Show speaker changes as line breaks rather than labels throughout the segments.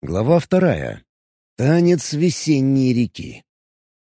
Глава вторая. Танец весенней реки.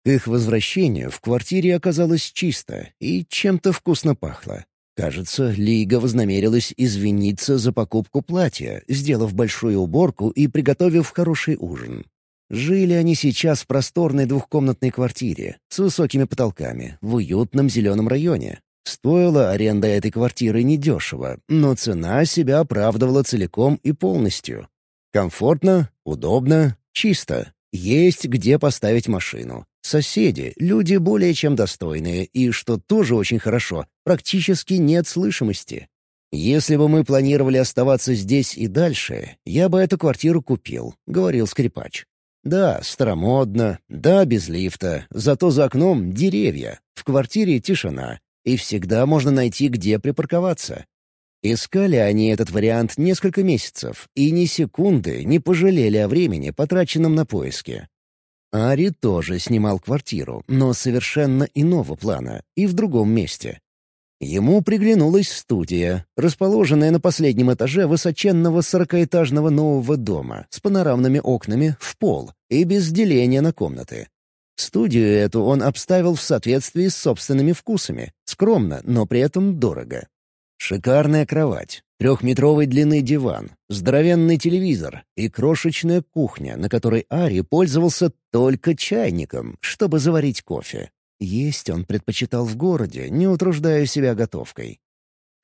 К их возвращению в квартире оказалось чисто и чем-то вкусно пахло. Кажется, Лига вознамерилась извиниться за покупку платья, сделав большую уборку и приготовив хороший ужин. Жили они сейчас в просторной двухкомнатной квартире с высокими потолками в уютном зеленом районе. Стоила аренда этой квартиры недешево, но цена себя оправдывала целиком и полностью. Комфортно, удобно, чисто. Есть где поставить машину. Соседи — люди более чем достойные, и, что тоже очень хорошо, практически нет слышимости. «Если бы мы планировали оставаться здесь и дальше, я бы эту квартиру купил», — говорил скрипач. «Да, старомодно, да, без лифта, зато за окном деревья, в квартире тишина, и всегда можно найти, где припарковаться. Искали они этот вариант несколько месяцев и ни секунды не пожалели о времени, потраченном на поиски. Ари тоже снимал квартиру, но совершенно иного плана и в другом месте. Ему приглянулась студия, расположенная на последнем этаже высоченного сорокаэтажного нового дома с панорамными окнами в пол и без деления на комнаты. Студию эту он обставил в соответствии с собственными вкусами, скромно, но при этом дорого. Шикарная кровать, трехметровой длины диван, здоровенный телевизор и крошечная кухня, на которой Ари пользовался только чайником, чтобы заварить кофе. Есть он предпочитал в городе, не утруждая себя готовкой.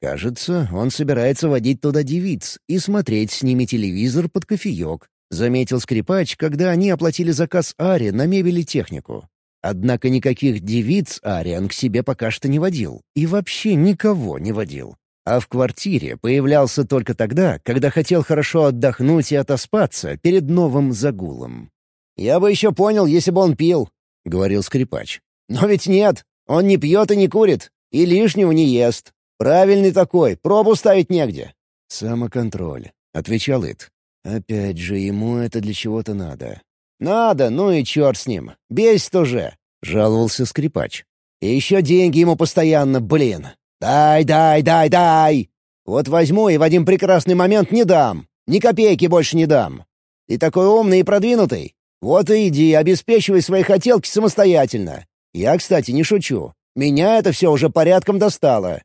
Кажется, он собирается водить туда девиц и смотреть с ними телевизор под кофеек, заметил скрипач, когда они оплатили заказ Ари на мебель и технику. Однако никаких девиц Ариан к себе пока что не водил. И вообще никого не водил. А в квартире появлялся только тогда, когда хотел хорошо отдохнуть и отоспаться перед новым загулом. «Я бы еще понял, если бы он пил», — говорил скрипач. «Но ведь нет, он не пьет и не курит, и лишнего не ест. Правильный такой, пробу ставить негде». «Самоконтроль», — отвечал Ит. «Опять же, ему это для чего-то надо». «Надо, ну и черт с ним. Бесит уже», — жаловался скрипач. «И еще деньги ему постоянно, блин. «Дай, дай, дай, дай! Вот возьму и в один прекрасный момент не дам. Ни копейки больше не дам. Ты такой умный и продвинутый. Вот и иди, обеспечивай свои хотелки самостоятельно. Я, кстати, не шучу. Меня это все уже порядком достало».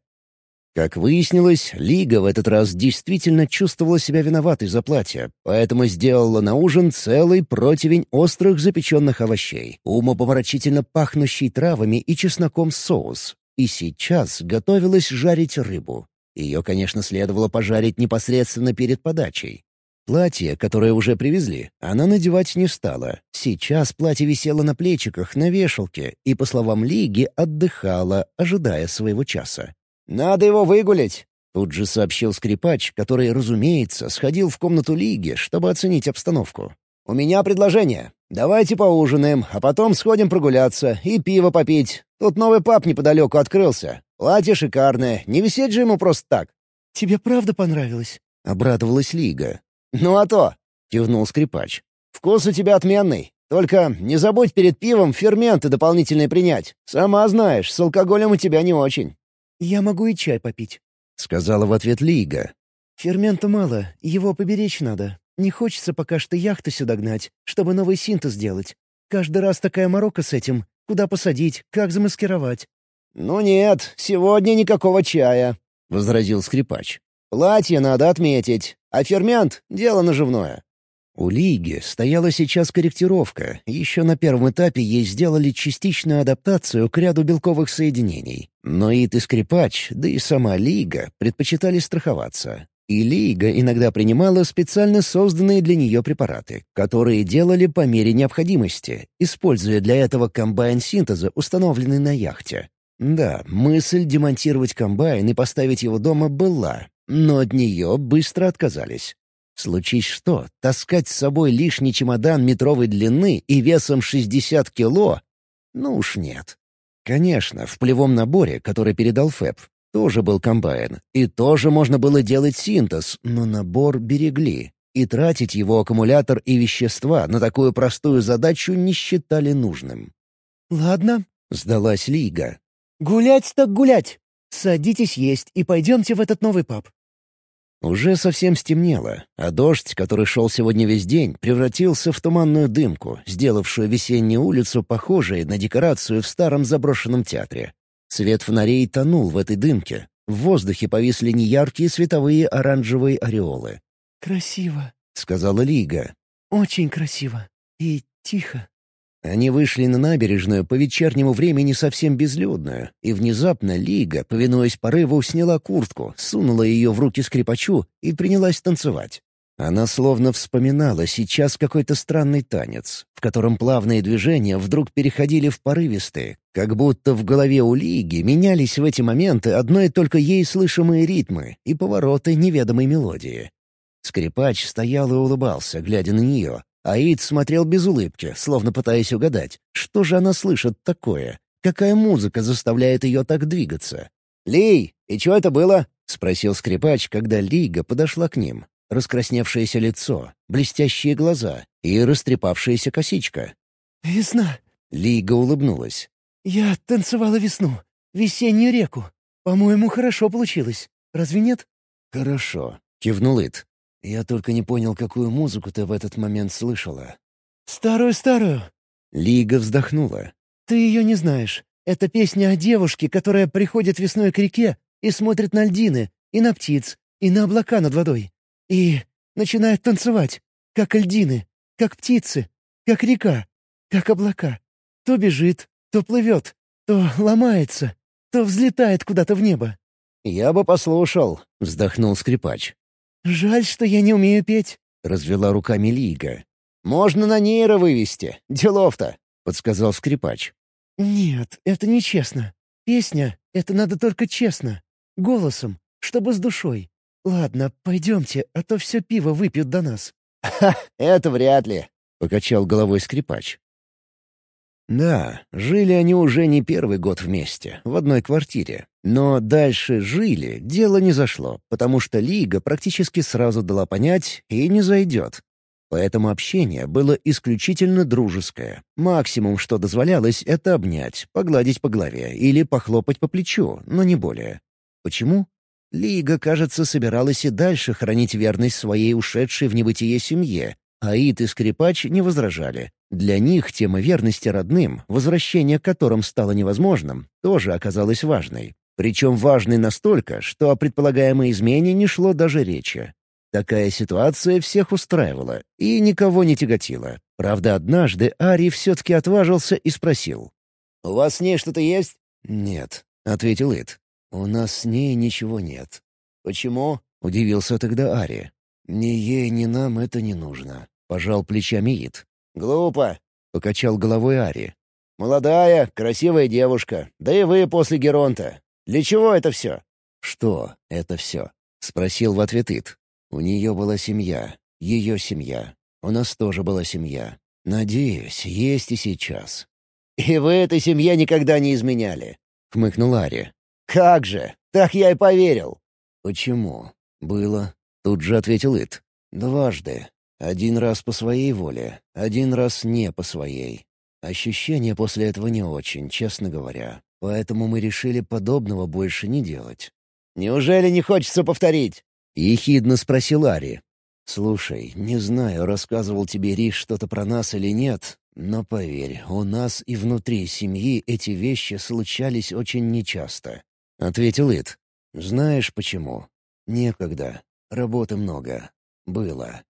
Как выяснилось, Лига в этот раз действительно чувствовала себя виноватой за платье, поэтому сделала на ужин целый противень острых запеченных овощей, умопомрачительно пахнущий травами и чесноком соус, и сейчас готовилась жарить рыбу. Ее, конечно, следовало пожарить непосредственно перед подачей. Платье, которое уже привезли, она надевать не стала. Сейчас платье висело на плечиках на вешалке и, по словам Лиги, отдыхала, ожидая своего часа. «Надо его выгулять!» Тут же сообщил скрипач, который, разумеется, сходил в комнату Лиги, чтобы оценить обстановку. «У меня предложение. Давайте поужинаем, а потом сходим прогуляться и пиво попить. Тут новый паб неподалеку открылся. Платье шикарное, не висеть же ему просто так».
«Тебе правда понравилось?»
— обрадовалась Лига. «Ну а то!» — кивнул скрипач. «Вкус у тебя отменный. Только не забудь перед пивом ферменты дополнительные принять. Сама знаешь, с алкоголем у тебя не очень».
«Я могу и чай попить», —
сказала в ответ Лига.
«Фермента мало, его поберечь надо. Не хочется пока что яхту сюда гнать, чтобы новый синтез сделать. Каждый раз такая морока с этим. Куда посадить, как замаскировать?»
«Ну нет, сегодня никакого чая», — возразил скрипач. «Платье надо отметить, а фермент — дело наживное». У Лиги стояла сейчас корректировка. Еще на первом этапе ей сделали частичную адаптацию к ряду белковых соединений. Но и ты скрипач, да и сама Лига предпочитали страховаться. И Лига иногда принимала специально созданные для нее препараты, которые делали по мере необходимости, используя для этого комбайн синтеза, установленный на яхте. Да, мысль демонтировать комбайн и поставить его дома была, но от нее быстро отказались. Случись что, таскать с собой лишний чемодан метровой длины и весом 60 кило? Ну уж нет. Конечно, в полевом наборе, который передал ФЭП, тоже был комбайн, и тоже можно было делать синтез, но набор берегли, и тратить его аккумулятор и вещества на такую простую задачу не считали нужным.
«Ладно», —
сдалась Лига.
«Гулять так гулять! Садитесь есть и пойдемте в этот новый паб».
Уже совсем стемнело, а дождь, который шел сегодня весь день, превратился в туманную дымку, сделавшую весеннюю улицу похожей на декорацию в старом заброшенном театре. Свет фонарей тонул в этой дымке. В воздухе повисли неяркие световые оранжевые ореолы.
«Красиво», —
сказала Лига.
«Очень красиво. И тихо».
Они вышли на набережную по вечернему времени совсем безлюдную, и внезапно Лига, повинуясь порыву, сняла куртку, сунула ее в руки скрипачу и принялась танцевать. Она словно вспоминала сейчас какой-то странный танец, в котором плавные движения вдруг переходили в порывистые, как будто в голове у Лиги менялись в эти моменты одной только ей слышимые ритмы и повороты неведомой мелодии. Скрипач стоял и улыбался, глядя на нее, Аид смотрел без улыбки, словно пытаясь угадать, что же она слышит такое, какая музыка заставляет ее так двигаться. «Лей, и что это было?» — спросил скрипач, когда Лига подошла к ним. Раскрасневшееся лицо, блестящие глаза и растрепавшаяся косичка.
«Весна!»
— Лига улыбнулась.
«Я танцевала весну, весеннюю реку. По-моему, хорошо получилось. Разве нет?»
«Хорошо», — кивнул Ит. Я только не понял, какую музыку ты в этот момент слышала.
«Старую-старую».
Лига вздохнула.
«Ты ее не знаешь. Это песня о девушке, которая приходит весной к реке и смотрит на льдины, и на птиц, и на облака над водой. И начинает танцевать, как льдины, как птицы, как река, как облака. То бежит, то плывет, то ломается, то взлетает куда-то в небо».
«Я бы послушал», — вздохнул скрипач.
«Жаль, что я не умею петь», —
развела руками Лига. «Можно на нейро вывести. Делов-то», — подсказал скрипач.
«Нет, это нечестно. Песня — это надо только честно. Голосом, чтобы с душой. Ладно, пойдемте, а то все пиво выпьют до нас».
«Ха, это вряд ли», — покачал головой скрипач. Да, жили они уже не первый год вместе, в одной квартире. Но дальше жили, дело не зашло, потому что Лига практически сразу дала понять и не зайдет. Поэтому общение было исключительно дружеское. Максимум, что дозволялось, это обнять, погладить по голове или похлопать по плечу, но не более. Почему? Лига, кажется, собиралась и дальше хранить верность своей ушедшей в небытие семье, Аид и Скрипач не возражали. Для них тема верности родным, возвращение к которым стало невозможным, тоже оказалась важной. Причем важной настолько, что о предполагаемой измене не шло даже речи. Такая ситуация всех устраивала и никого не тяготила. Правда, однажды Ари все-таки отважился и спросил. «У вас с ней что-то есть?» «Нет», — ответил Ит. «У нас с ней ничего нет». «Почему?» — удивился тогда Ари. «Ни ей, ни нам это не нужно», — пожал плечами Ит. «Глупо», — покачал головой Ари. «Молодая, красивая девушка, да и вы после Геронта. Для чего это все?» «Что это все?» — спросил в ответ Ит. «У нее была семья, ее семья. У нас тоже была семья. Надеюсь, есть и сейчас». «И вы этой семье никогда не изменяли?» — хмыкнул Ари. «Как же! Так я и поверил!» «Почему? Было. Тут же ответил Ит. «Дважды. Один раз по своей воле, один раз не по своей. Ощущения после этого не очень, честно говоря. Поэтому мы решили подобного больше не делать». «Неужели не хочется повторить?» — ехидно спросил Ари. «Слушай, не знаю, рассказывал тебе Риш что-то про нас или нет, но поверь, у нас и внутри семьи эти вещи случались очень нечасто», — ответил Ит. «Знаешь почему? Некогда. Работы много. Было.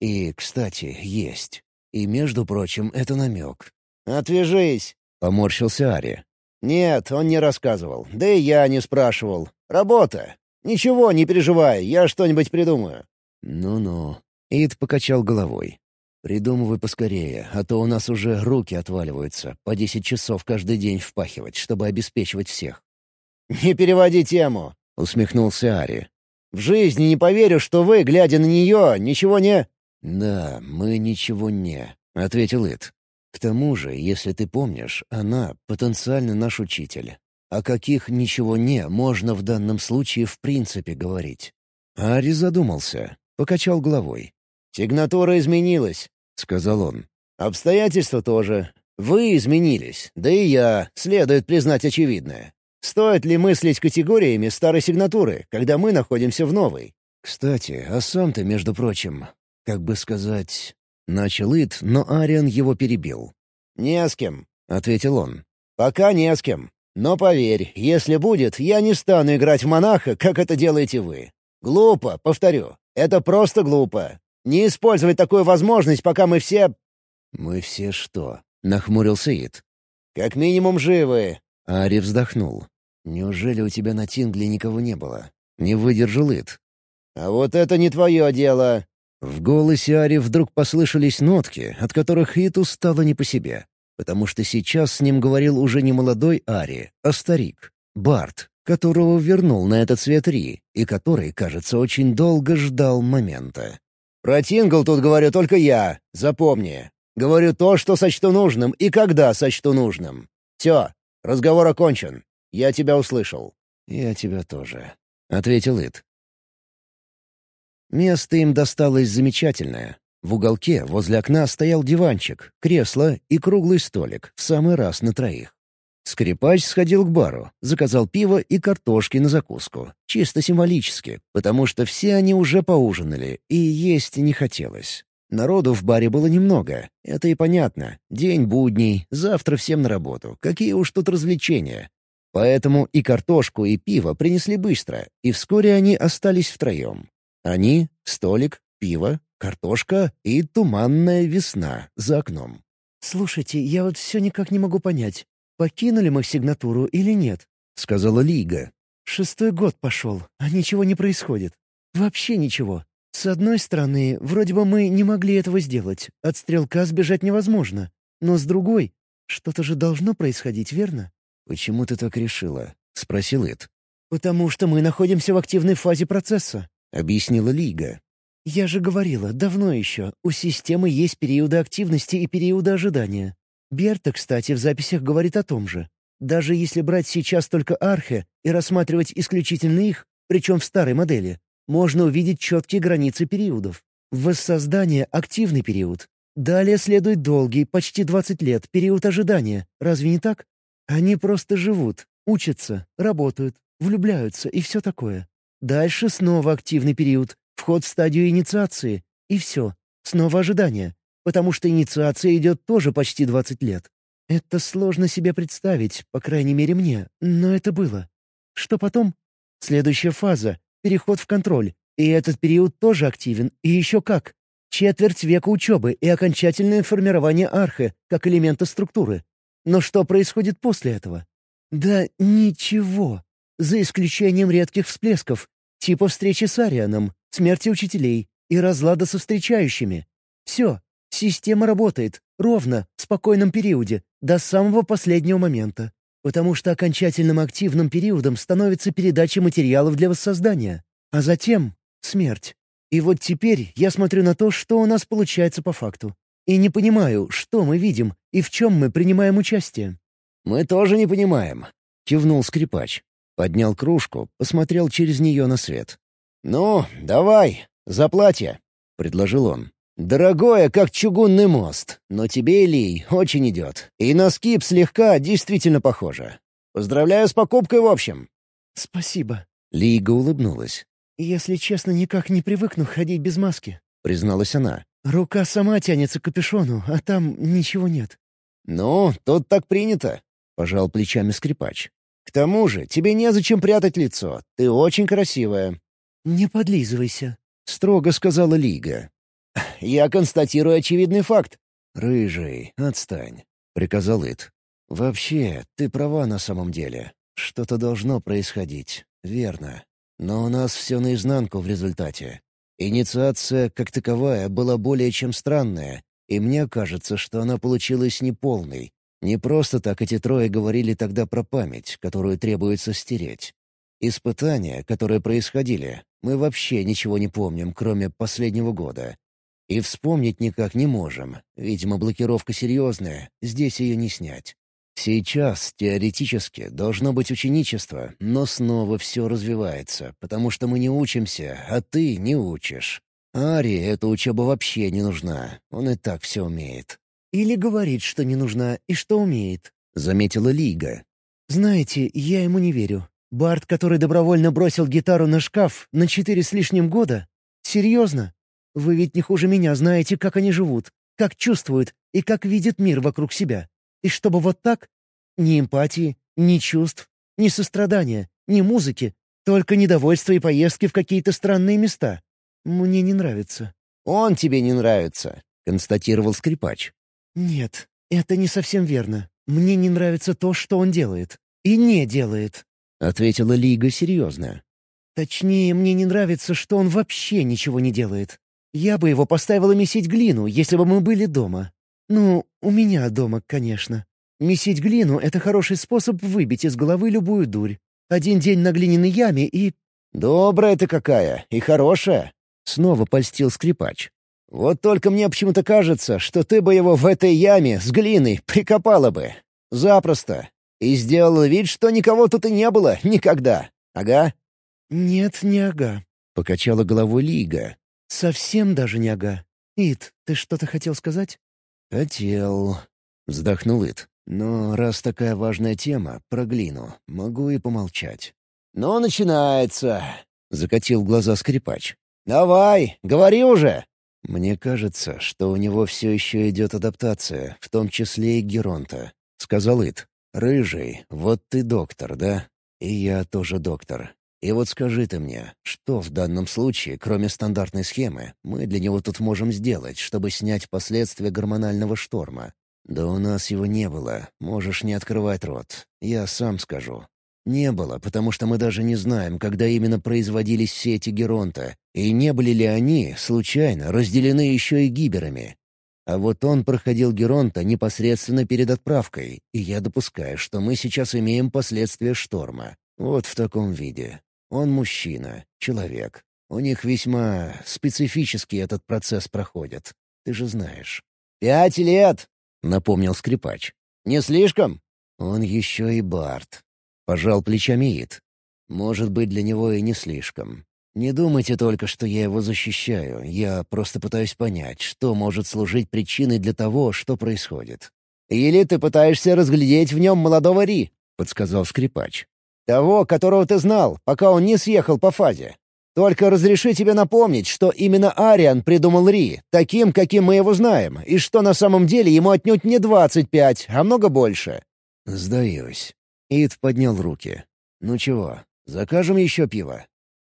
И, кстати, есть. И, между прочим, это намек. «Отвяжись!» — поморщился Ари. «Нет, он не рассказывал. Да и я не спрашивал. Работа. Ничего, не переживай, я что-нибудь придумаю». «Ну-ну». Ид покачал головой. «Придумывай поскорее, а то у нас уже руки отваливаются. По десять часов каждый день впахивать, чтобы обеспечивать всех». «Не переводи тему», — усмехнулся Ари. В жизни не поверю, что вы, глядя на нее, ничего не...» «Да, мы ничего не», — ответил Ит. «К тому же, если ты помнишь, она потенциально наш учитель. О каких «ничего не» можно в данном случае в принципе говорить?» Ари задумался, покачал головой. «Сигнатура изменилась», — сказал он. «Обстоятельства тоже. Вы изменились, да и я, следует признать очевидное. Стоит ли мыслить категориями старой сигнатуры, когда мы находимся в новой? «Кстати, а сам ты, между прочим, как бы сказать...» Начал Ит, но Ариан его перебил.
«Не с кем», — ответил он. «Пока не с кем. Но поверь, если будет, я не стану играть в монаха, как это делаете вы. Глупо, повторю. Это просто глупо. Не использовать такую возможность, пока мы все...»
«Мы все что?» — нахмурился Ит.
«Как минимум живы».
Ари вздохнул. «Неужели у тебя на Тингле никого не было?» Не выдержал Ит.
«А вот это не твое дело!»
В голосе Ари вдруг послышались нотки, от которых Иту стало не по себе. Потому что сейчас с ним говорил уже не молодой Ари, а старик, Барт, которого вернул на этот свет Ри, и который, кажется, очень долго ждал момента.
«Про Тингл тут говорю только я, запомни. Говорю то, что сочту нужным и когда сочту нужным. Все, разговор окончен. Я тебя услышал».
«Я тебя тоже», — ответил Ит. Место им досталось замечательное. В уголке возле окна стоял диванчик, кресло и круглый столик, в самый раз на троих. Скрипач сходил к бару, заказал пиво и картошки на закуску. Чисто символически, потому что все они уже поужинали, и есть не хотелось. Народу в баре было немного, это и понятно. День будний, завтра всем на работу. Какие уж тут развлечения. Поэтому и картошку, и пиво принесли быстро, и вскоре они остались втроем. Они, столик, пиво, картошка и туманная весна за окном.
«Слушайте, я вот все никак не могу понять, покинули мы сигнатуру или нет?»
— сказала Лига.
«Шестой год пошел, а ничего не происходит. Вообще ничего. С одной стороны, вроде бы мы не могли этого сделать, от стрелка сбежать невозможно. Но с другой, что-то же должно происходить, верно?»
«Почему ты так решила?» — спросил Эд.
«Потому что мы находимся в активной фазе процесса.
— объяснила Лига.
«Я же говорила, давно еще, у системы есть периоды активности и периоды ожидания. Берта, кстати, в записях говорит о том же. Даже если брать сейчас только архе и рассматривать исключительно их, причем в старой модели, можно увидеть четкие границы периодов. Воссоздание — активный период. Далее следует долгий, почти 20 лет, период ожидания. Разве не так? Они просто живут, учатся, работают, влюбляются и все такое. Дальше снова активный период, вход в стадию инициации. И все, снова ожидание. Потому что инициация идет тоже почти 20 лет. Это сложно себе представить, по крайней мере мне, но это было. Что потом? Следующая фаза — переход в контроль. И этот период тоже активен, и еще как. Четверть века учебы и окончательное формирование архе, как элемента структуры. Но что происходит после этого? Да ничего за исключением редких всплесков, типа встречи с Арианом, смерти учителей и разлада со встречающими. Все, система работает, ровно, в спокойном периоде, до самого последнего момента. Потому что окончательным активным периодом становится передача материалов для воссоздания. А затем — смерть. И вот теперь я смотрю на то, что у нас получается по факту. И не понимаю, что мы видим и в чем мы принимаем участие.
«Мы тоже не понимаем», — кивнул скрипач. Поднял кружку, посмотрел через нее на свет.
«Ну, давай, за платье», — предложил он. «Дорогое, как чугунный мост, но тебе, Илий, очень идет. И на скип слегка действительно похоже. Поздравляю с покупкой в общем».
«Спасибо».
Лига улыбнулась.
«Если честно, никак не привыкну ходить без маски», —
призналась она.
«Рука сама тянется к капюшону, а там ничего нет».
«Ну, тут так принято», — пожал плечами скрипач. К тому же тебе незачем прятать лицо. Ты очень красивая».
«Не подлизывайся», —
строго сказала Лига.
«Я констатирую очевидный факт».
«Рыжий, отстань», — приказал Ит. «Вообще, ты права на самом деле. Что-то должно происходить, верно. Но у нас все наизнанку в результате. Инициация, как таковая, была более чем странная, и мне кажется, что она получилась неполной, не просто так эти трое говорили тогда про память, которую требуется стереть. Испытания, которые происходили, мы вообще ничего не помним, кроме последнего года. И вспомнить никак не можем. Видимо, блокировка серьезная, здесь ее не снять. Сейчас, теоретически, должно быть ученичество, но снова все развивается, потому что мы не учимся, а ты не учишь. Ари эта учеба вообще не нужна, он и так все умеет.
Или говорит, что не нужна и что умеет», —
заметила Лига.
«Знаете, я ему не верю. Барт, который добровольно бросил гитару на шкаф на четыре с лишним года? Серьезно? Вы ведь не хуже меня знаете, как они живут, как чувствуют и как видят мир вокруг себя. И чтобы вот так? Ни эмпатии, ни чувств, ни сострадания, ни музыки, только недовольство и поездки в какие-то странные места. Мне не нравится».
«Он тебе не нравится», — констатировал скрипач.
«Нет, это не совсем верно. Мне не нравится то, что он делает. И не делает.
— ответила Лига серьезно.
«Точнее, мне не нравится, что он вообще ничего не делает. Я бы его поставила месить глину, если бы мы были дома. Ну, у меня дома, конечно. Месить глину — это хороший способ выбить из головы любую дурь. Один день на глиняной яме и...»
«Добрая ты какая и хорошая!» — снова польстил скрипач. «Вот только мне почему-то кажется, что ты бы его в этой яме с глиной прикопала бы. Запросто. И сделала вид, что никого тут и не было никогда. Ага?»
«Нет, не ага», —
покачала головой Лига.
«Совсем даже не ага. Ит, ты что-то хотел сказать?»
«Хотел», — вздохнул Ит. «Но раз такая важная тема, про глину, могу и помолчать».
«Ну, начинается», —
закатил глаза скрипач.
«Давай, говори уже!»
«Мне кажется, что у него все еще идет адаптация, в том числе и Геронта», — сказал Ит. «Рыжий, вот ты доктор, да? И я тоже доктор. И вот скажи ты мне, что в данном случае, кроме стандартной схемы, мы для него тут можем сделать, чтобы снять последствия гормонального шторма? Да у нас его не было, можешь не открывать рот. Я сам скажу. Не было, потому что мы даже не знаем, когда именно производились все эти геронта, и не были ли они, случайно, разделены еще и гиберами. А вот он проходил Геронта непосредственно перед отправкой, и я допускаю, что мы сейчас имеем последствия шторма. Вот в таком виде. Он мужчина, человек. У них весьма специфически этот процесс проходит. Ты же знаешь.
«Пять лет!»
— напомнил скрипач.
«Не слишком?»
«Он еще и Барт». Пожал плечами Ид. «Может быть, для него и не слишком. Не думайте только, что я его защищаю. Я просто пытаюсь понять, что может служить причиной для того, что происходит.
«Или ты пытаешься разглядеть в нем молодого Ри», —
подсказал скрипач.
«Того, которого ты знал, пока он не съехал по фазе. Только разреши тебе напомнить, что именно Ариан придумал Ри, таким, каким мы его знаем, и что на самом деле ему отнюдь не двадцать пять, а много больше».
«Сдаюсь». Ид поднял руки. «Ну чего, закажем еще пиво?»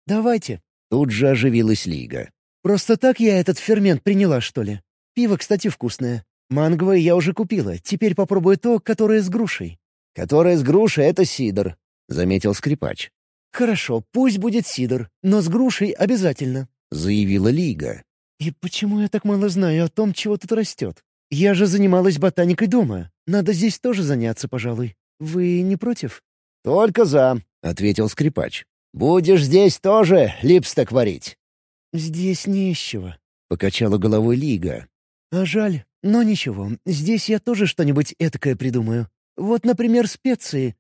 «Давайте».
Тут же оживилась Лига.
«Просто так я этот фермент приняла, что ли? Пиво, кстати, вкусное. Манговое я уже купила. Теперь попробую то, которое с грушей».
«Которое с грушей — это сидр», —
заметил скрипач.
«Хорошо, пусть будет сидр, но с грушей обязательно», —
заявила Лига.
«И почему я так мало знаю о том, чего тут растет? Я же занималась ботаникой дома. Надо здесь тоже заняться, пожалуй. Вы не против?»
«Только за», — ответил скрипач. «Будешь здесь тоже липсток варить?»
«Здесь не из чего», —
покачала головой Лига.
«А жаль, но ничего, здесь я тоже что-нибудь этакое придумаю. Вот, например, специи».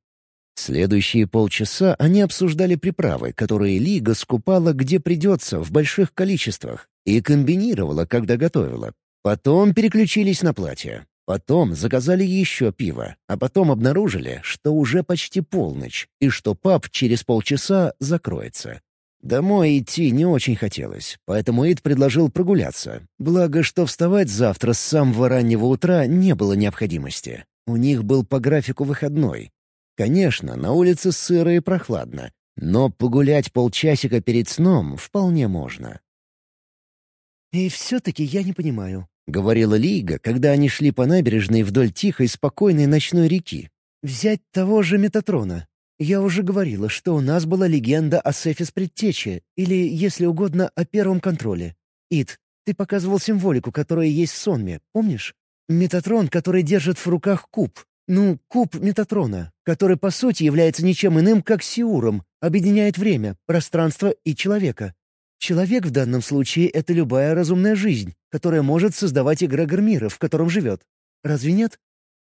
Следующие полчаса они обсуждали приправы, которые Лига скупала где придется, в больших количествах, и комбинировала, когда готовила. Потом переключились на платье. Потом заказали еще пиво, а потом обнаружили, что уже почти полночь, и что паб через полчаса закроется. Домой идти не очень хотелось, поэтому Ид предложил прогуляться. Благо, что вставать завтра с самого раннего утра не было необходимости. У них был по графику выходной. Конечно, на улице сыро и прохладно, но погулять полчасика перед сном вполне можно.
«И все-таки я не понимаю, —
говорила Лига, когда они шли по набережной вдоль тихой, спокойной ночной реки.
«Взять того же Метатрона. Я уже говорила, что у нас была легенда о Сефис Предтече, или, если угодно, о Первом Контроле. Ид, ты показывал символику, которая есть в сонме, помнишь? Метатрон, который держит в руках куб. Ну, куб Метатрона, который, по сути, является ничем иным, как Сиуром, объединяет время, пространство и человека. Человек в данном случае — это любая разумная жизнь, которая может создавать эгрегор мира, в котором живет. Разве нет?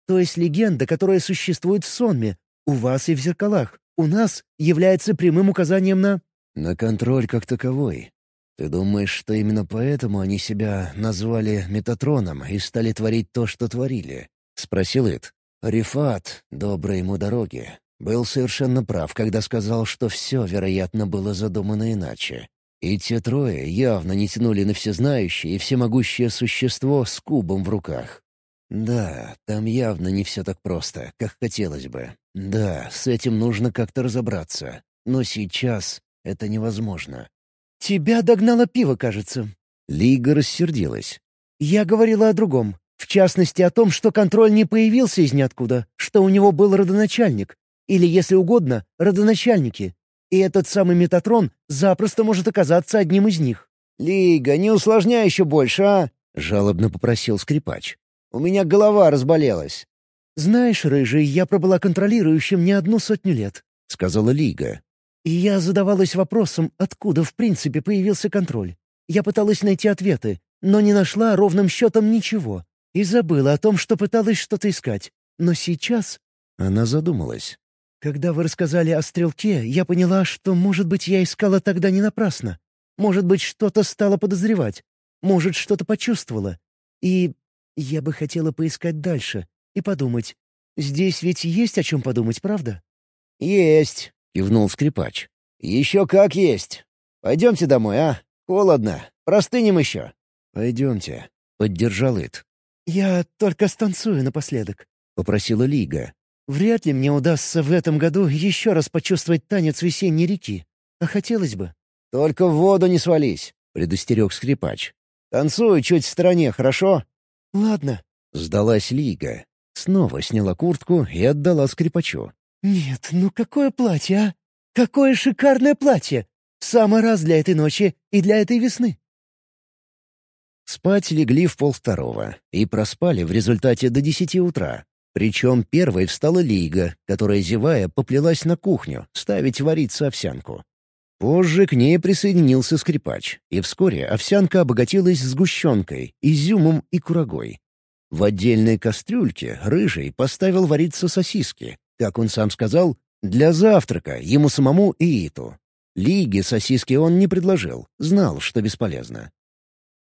То есть легенда, которая существует в сонме, у вас и в зеркалах, у нас является прямым указанием на...
На контроль как таковой. Ты думаешь, что именно поэтому они себя назвали Метатроном и стали творить то, что творили? Спросил Ит. Рифат, доброй ему дороги. Был совершенно прав, когда сказал, что все, вероятно, было задумано иначе. И те трое явно не тянули на всезнающее и всемогущее существо с кубом в руках. Да, там явно не все так просто, как хотелось бы. Да, с этим нужно как-то разобраться. Но сейчас это невозможно.
«Тебя догнало пиво, кажется».
Лига рассердилась.
«Я говорила о другом. В частности, о том, что контроль не появился из ниоткуда, что у него был родоначальник. Или, если угодно, родоначальники. И этот самый Метатрон запросто может оказаться одним из них».
«Лига, не усложняй еще больше, а?» — жалобно попросил скрипач. «У меня голова разболелась».
«Знаешь, Рыжий, я пробыла контролирующим не одну сотню лет», — сказала Лига. «И я задавалась вопросом, откуда в принципе появился контроль. Я пыталась найти ответы, но не нашла ровным счетом ничего. И забыла о том, что пыталась что-то искать. Но сейчас...»
Она задумалась.
«Когда вы рассказали о стрелке, я поняла, что, может быть, я искала тогда не напрасно. Может быть, что-то стало подозревать. Может, что-то почувствовала. И я бы хотела поискать дальше и подумать. Здесь ведь есть о чем подумать, правда?»
«Есть», — кивнул скрипач. «Еще как есть. Пойдемте домой, а? Холодно. Простынем еще».
«Пойдемте», — поддержал Ит.
«Я только станцую напоследок», — попросила Лига. «Вряд ли мне удастся в этом году еще раз почувствовать танец весенней реки. А хотелось бы».
«Только в воду не свались», — предостерег скрипач. «Танцуй чуть в стороне, хорошо?»
«Ладно», —
сдалась Лига. Снова сняла куртку и отдала скрипачу.
«Нет, ну какое платье, а? Какое шикарное платье! В самый раз для этой ночи и для этой весны!»
Спать легли в полвторого и проспали в результате до десяти утра. Причем первой встала Лига, которая, зевая, поплелась на кухню, ставить вариться овсянку. Позже к ней присоединился скрипач, и вскоре овсянка обогатилась сгущенкой, изюмом и курагой. В отдельной кастрюльке рыжий поставил вариться сосиски, как он сам сказал, для завтрака ему самому и Иту. Лиге сосиски он не предложил, знал, что бесполезно.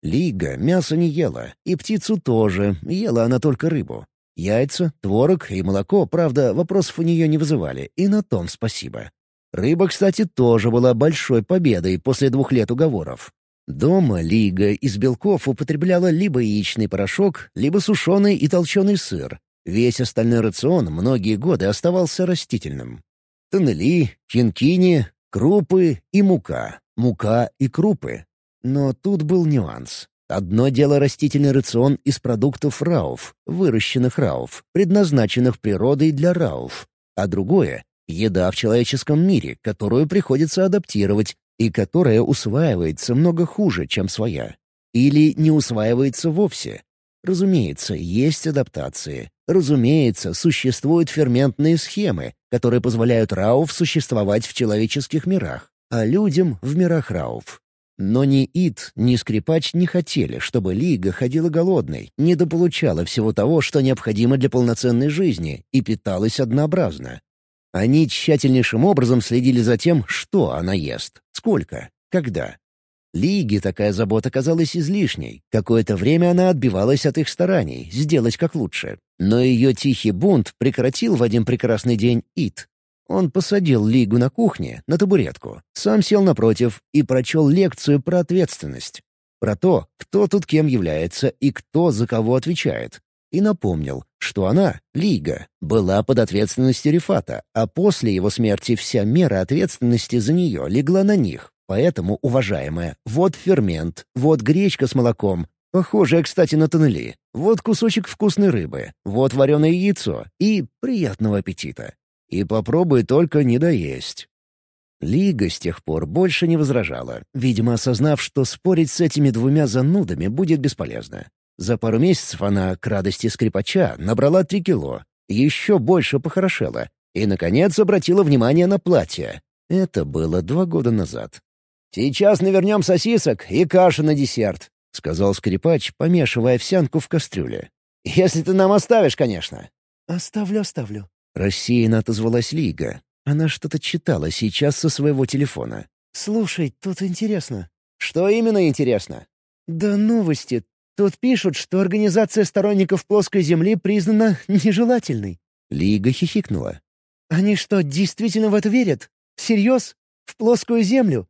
Лига мясо не ела, и птицу тоже, ела она только рыбу. Яйца, творог и молоко, правда, вопросов у нее не вызывали, и на том спасибо. Рыба, кстати, тоже была большой победой после двух лет уговоров. Дома Лига из белков употребляла либо яичный порошок, либо сушеный и толченый сыр. Весь остальной рацион многие годы оставался растительным. Тоннели, кинкини, крупы и мука. Мука и крупы. Но тут был нюанс. Одно дело растительный рацион из продуктов рауф, выращенных рауф, предназначенных природой для рауф, а другое — еда в человеческом мире, которую приходится адаптировать и которая усваивается много хуже, чем своя. Или не усваивается вовсе. Разумеется, есть адаптации. Разумеется, существуют ферментные схемы, которые позволяют рауф существовать в человеческих мирах, а людям — в мирах рауф. Но ни Ит, ни Скрипач не хотели, чтобы Лига ходила голодной, недополучала всего того, что необходимо для полноценной жизни, и питалась однообразно. Они тщательнейшим образом следили за тем, что она ест, сколько, когда. Лиге такая забота казалась излишней. Какое-то время она отбивалась от их стараний сделать как лучше. Но ее тихий бунт прекратил в один прекрасный день Ит. Он посадил Лигу на кухне, на табуретку, сам сел напротив и прочел лекцию про ответственность. Про то, кто тут кем является и кто за кого отвечает. И напомнил, что она, Лига, была под ответственностью Рифата, а после его смерти вся мера ответственности за нее легла на них. Поэтому, уважаемая, вот фермент, вот гречка с молоком, похожая, кстати, на тоннели, вот кусочек вкусной рыбы, вот вареное яйцо и приятного аппетита. И попробуй только не доесть». Лига с тех пор больше не возражала, видимо, осознав, что спорить с этими двумя занудами будет бесполезно. За пару месяцев она, к радости скрипача, набрала три кило, еще больше похорошела и, наконец, обратила внимание на платье. Это было два года назад.
«Сейчас навернем сосисок и кашу на десерт», — сказал скрипач, помешивая овсянку в кастрюле. «Если ты нам оставишь, конечно».
«Оставлю, оставлю»,
Рассеянно отозвалась Лига. Она что-то читала сейчас со своего телефона.
«Слушай, тут интересно».
«Что именно интересно?»
«Да новости. Тут пишут, что организация сторонников плоской Земли признана нежелательной».
Лига хихикнула.
Они что, действительно в это верят? Всерьез? В плоскую землю?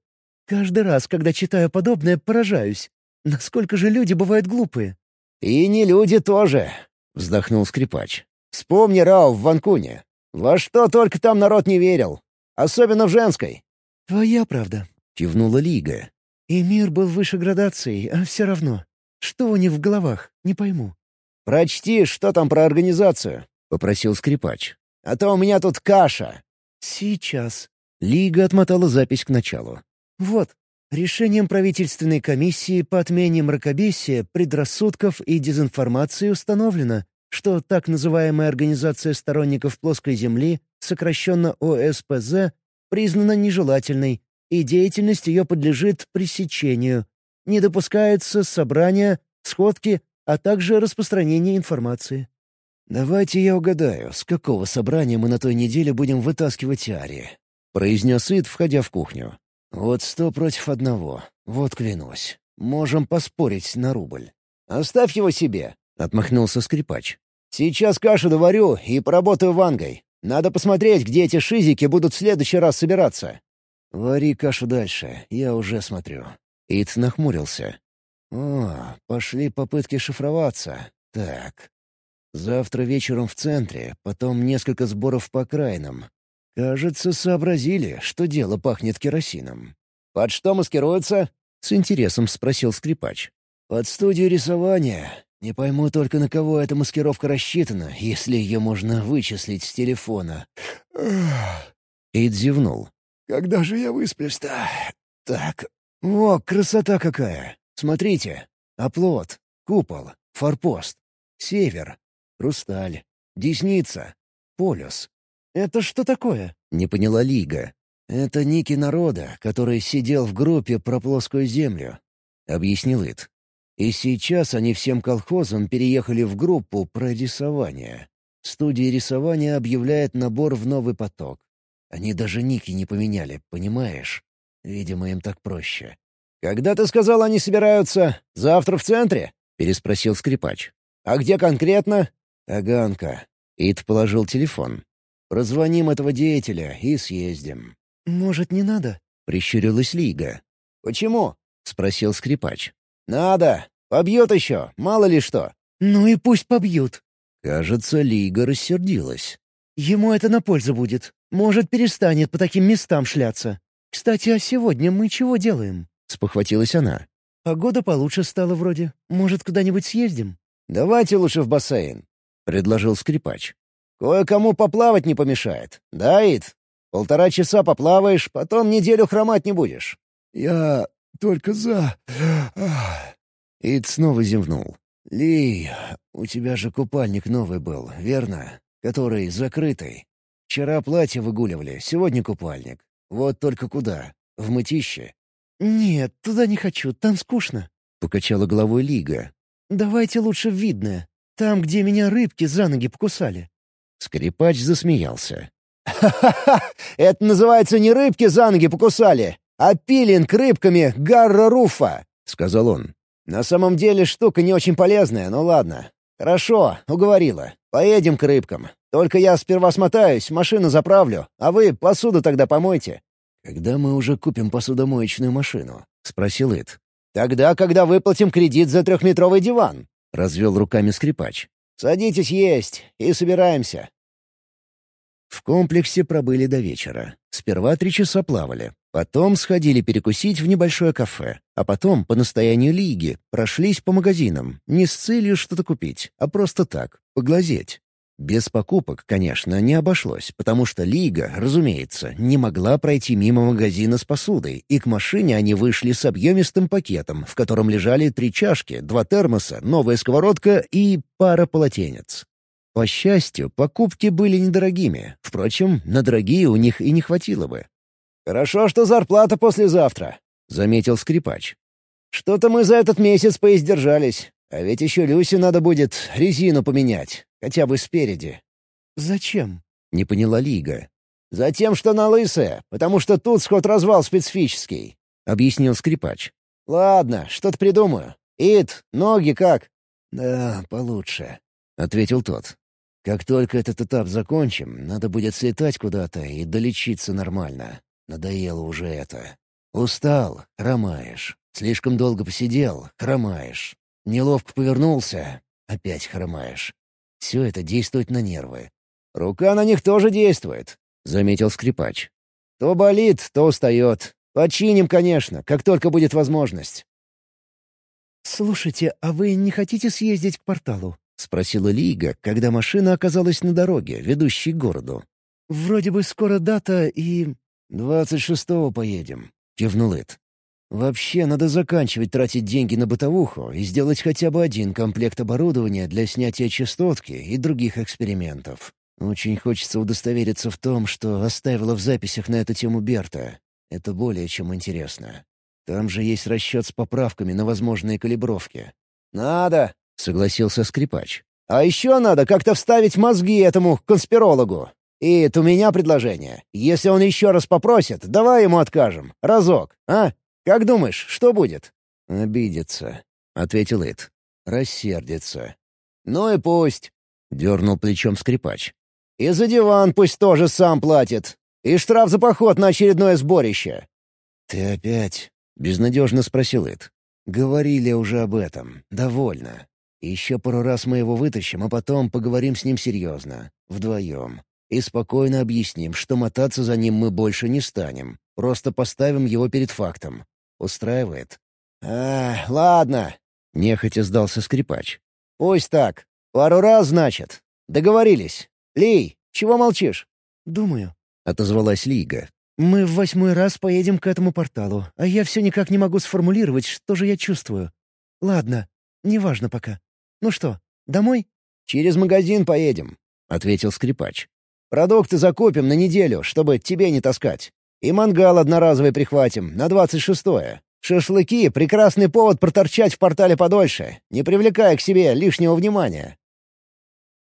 Каждый раз, когда читаю подобное, поражаюсь. Насколько же люди бывают глупые?
«И не люди тоже», — вздохнул скрипач. «Вспомни Рау в Ванкуне. Во что только там народ не верил. Особенно в женской».
«Твоя правда», —
кивнула Лига.
«И мир был выше градации, а все равно. Что у них в головах, не пойму».
«Прочти, что там про организацию», — попросил скрипач. «А то у меня тут каша».
«Сейчас».
Лига отмотала запись к началу.
«Вот, Решением правительственной комиссии по отмене мракобесия, предрассудков и дезинформации установлено, что так называемая Организация сторонников плоской Земли, сокращенно ОСПЗ, признана нежелательной, и деятельность ее подлежит пресечению. Не допускается собрания, сходки, а также распространение информации.
«Давайте я угадаю, с какого собрания мы на той неделе будем вытаскивать Ари?» — произнес Ид, входя в кухню. «Вот сто против одного. Вот клянусь. Можем поспорить на рубль».
«Оставь его себе», —
отмахнулся скрипач.
«Сейчас кашу доварю и поработаю вангой. Надо посмотреть, где эти шизики будут в следующий раз собираться».
«Вари кашу дальше, я уже смотрю». Ит нахмурился. «О, пошли попытки шифроваться. Так. Завтра вечером в центре, потом несколько сборов по окраинам. Кажется, сообразили, что дело пахнет керосином.
«Под что маскируются?»
— с интересом спросил скрипач. «Под студию рисования. Не пойму только, на кого эта маскировка рассчитана, если ее можно вычислить с телефона». Эйд зевнул. «Когда же я высплюсь-то? Так. О, красота какая! Смотрите. Оплот, купол, форпост, север, хрусталь, десница, полюс,
«Это что такое?»
— не поняла Лига. «Это ники народа, который сидел в группе про плоскую землю», — объяснил Ит. «И сейчас они всем колхозам переехали в группу про рисование. Студия рисования объявляет набор в новый поток. Они даже ники не поменяли, понимаешь? Видимо, им так проще».
«Когда ты сказал, они собираются? Завтра в центре?» — переспросил скрипач. «А где конкретно?»
«Таганка». Ит положил телефон. Прозвоним этого деятеля и съездим».
«Может, не надо?»
— прищурилась Лига.
«Почему?»
— спросил скрипач.
«Надо. Побьют еще, мало ли что».
«Ну и пусть побьют».
Кажется, Лига рассердилась.
«Ему это на пользу будет. Может, перестанет по таким местам шляться. Кстати, а сегодня мы чего делаем?»
— спохватилась она.
«Погода получше стала вроде. Может, куда-нибудь съездим?»
«Давайте лучше в бассейн», — предложил скрипач. Кое-кому поплавать не помешает. Да, Ид? Полтора часа поплаваешь, потом неделю хромать не будешь».
«Я только за...» Ид снова зевнул. «Ли, у тебя же купальник новый был, верно? Который закрытый. Вчера платье выгуливали, сегодня купальник. Вот только куда? В мытище?»
«Нет, туда не хочу, там скучно», —
покачала головой Лига.
«Давайте лучше в видное. Там, где меня рыбки за ноги покусали».
Скрипач засмеялся.
«Ха-ха-ха! Это называется не рыбки за ноги покусали, а пилинг рыбками Гарра Руфа!» — сказал он. «На самом деле штука не очень полезная, но ладно. Хорошо, уговорила. Поедем к рыбкам. Только я сперва смотаюсь, машину заправлю, а вы посуду тогда помойте».
«Когда мы уже купим посудомоечную машину?» — спросил Ит.
«Тогда, когда выплатим кредит за трехметровый диван», —
развел руками скрипач.
«Садитесь есть и собираемся».
В комплексе пробыли до вечера. Сперва три часа плавали. Потом сходили перекусить в небольшое кафе. А потом, по настоянию Лиги, прошлись по магазинам. Не с целью что-то купить, а просто так, поглазеть. Без покупок, конечно, не обошлось, потому что Лига, разумеется, не могла пройти мимо магазина с посудой, и к машине они вышли с объемистым пакетом, в котором лежали три чашки, два термоса, новая сковородка и пара полотенец. По счастью, покупки были недорогими. Впрочем, на дорогие у них и не хватило бы.
«Хорошо, что зарплата послезавтра», — заметил скрипач. «Что-то мы за этот месяц поиздержались. А ведь еще Люсе надо будет резину поменять, хотя бы спереди».
«Зачем?»
— не поняла Лига.
«Затем, что она лысая, потому что тут сход-развал специфический», — объяснил скрипач. «Ладно, что-то придумаю. Ид, ноги как?»
«Да, получше», — ответил тот. Как только этот этап закончим, надо будет слетать куда-то и долечиться нормально. Надоело уже это. Устал — хромаешь. Слишком долго посидел — хромаешь. Неловко повернулся — опять хромаешь. Все это действует на нервы.
«Рука на них тоже действует», — заметил скрипач. «То болит, то устает. Починим, конечно, как только будет возможность».
«Слушайте, а вы не хотите съездить к порталу?»
— спросила Лига, когда машина оказалась на дороге, ведущей к городу.
«Вроде бы скоро дата и...»
«Двадцать шестого поедем», — кивнул Эд. «Вообще надо заканчивать тратить деньги на бытовуху и сделать хотя бы один комплект оборудования для снятия частотки и других экспериментов. Очень хочется удостовериться в том, что оставила в записях на эту тему Берта. Это более чем интересно. Там же есть расчет с поправками на возможные калибровки».
«Надо», — согласился скрипач. «А еще надо как-то вставить мозги этому конспирологу. И у меня предложение. Если он еще раз попросит, давай ему откажем. Разок, а? Как думаешь, что будет?»
«Обидится», — ответил Ит. «Рассердится».
«Ну и пусть», —
дернул плечом скрипач.
«И за диван пусть тоже сам платит. И штраф за поход на очередное сборище».
«Ты опять?» — безнадежно спросил Ит. «Говорили уже об этом. Довольно. Еще пару раз мы его вытащим, а потом поговорим с ним серьезно. Вдвоем. И спокойно объясним, что мотаться за ним мы больше не станем. Просто поставим его перед фактом. Устраивает?»
«А, ладно», — нехотя сдался скрипач. «Пусть так. Пару раз, значит. Договорились. Лей, чего молчишь?»
«Думаю», —
отозвалась Лига.
«Мы в восьмой раз поедем к этому порталу, а я все никак не могу сформулировать, что же я чувствую. Ладно, неважно пока. Ну что, домой?»
«Через магазин поедем», — ответил скрипач. «Продукты закупим на неделю, чтобы тебе не таскать. И мангал одноразовый прихватим, на двадцать шестое. Шашлыки — прекрасный повод проторчать в портале подольше, не привлекая к себе лишнего внимания.